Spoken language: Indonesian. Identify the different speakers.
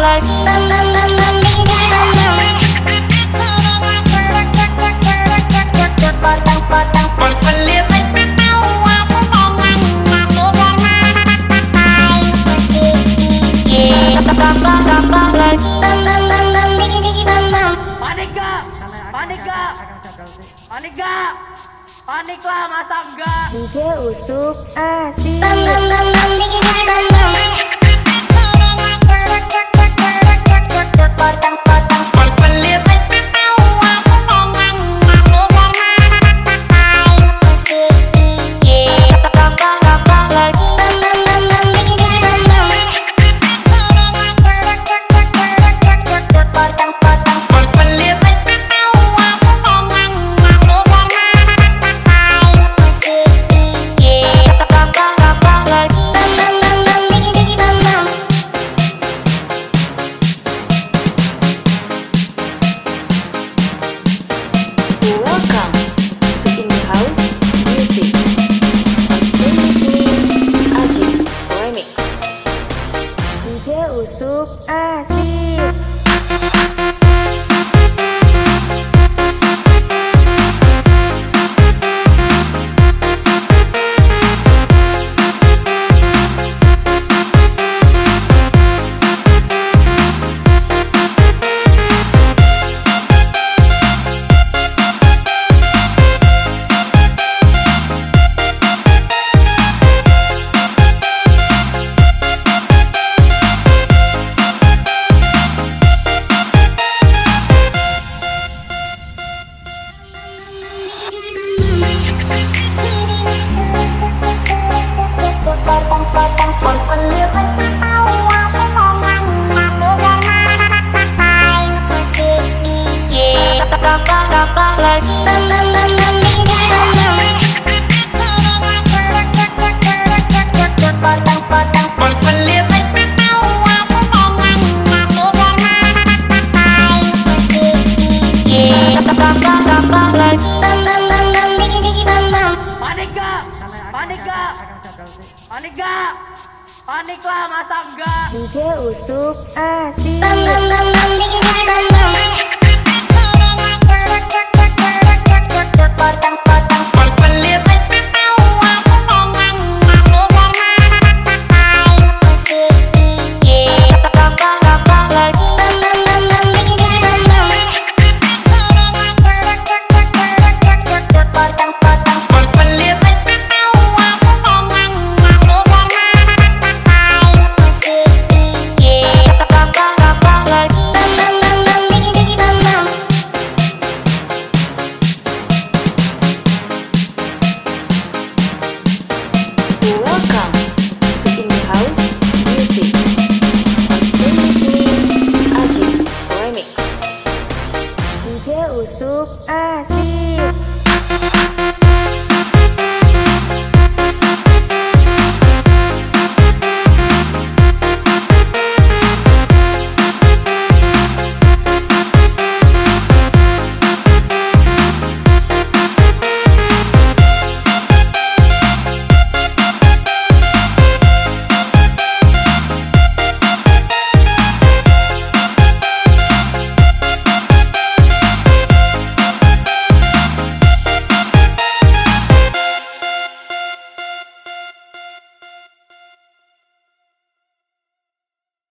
Speaker 1: potong potong bam bam bam digi digi bam bam
Speaker 2: Panik gak? Panik gak? Panik gak? Panik lah masa enggak?
Speaker 3: DJ Usuk asik DJ Usuk
Speaker 2: Panik lah masa enggak?
Speaker 3: DJ Usuk asik
Speaker 1: bam bam bam bam digi paz.